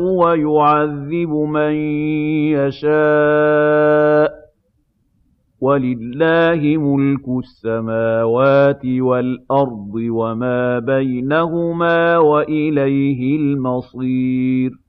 وَيُعَذِّبُ مَن يَشَاءُ ۚ. وَلِلَّهِ مُلْكُ السَّمَاوَاتِ وَالْأَرْضِ وَمَا بَيْنَهُمَا ۖ وَإِلَيْهِ الْمَصِيرُ.